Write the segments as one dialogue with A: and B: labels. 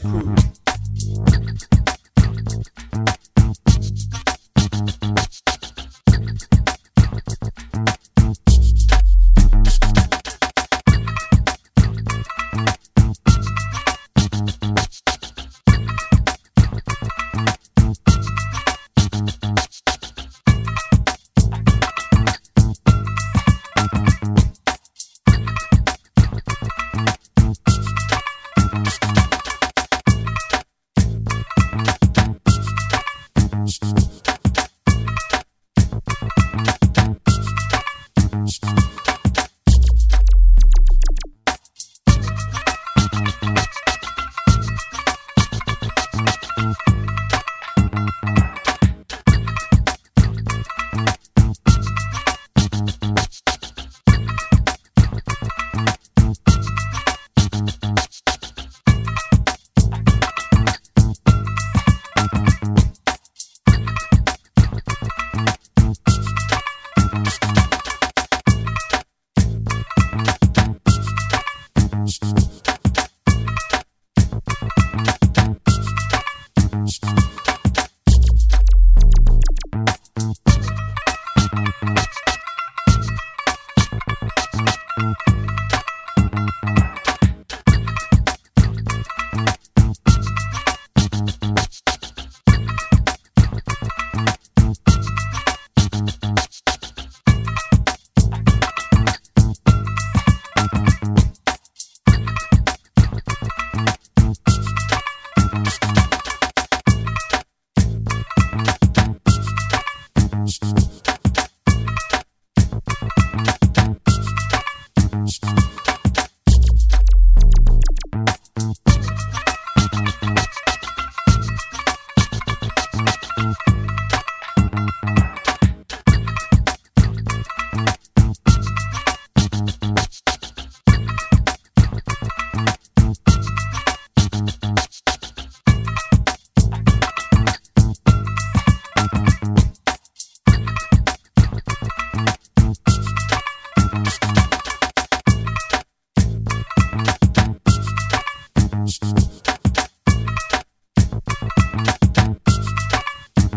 A: Crew. Mm-hmm. Thank you.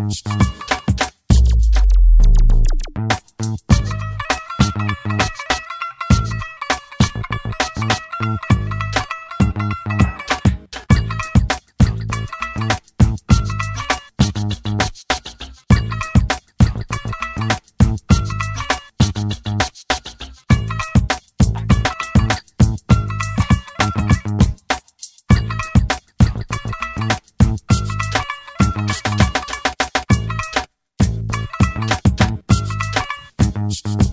A: Música Thank you.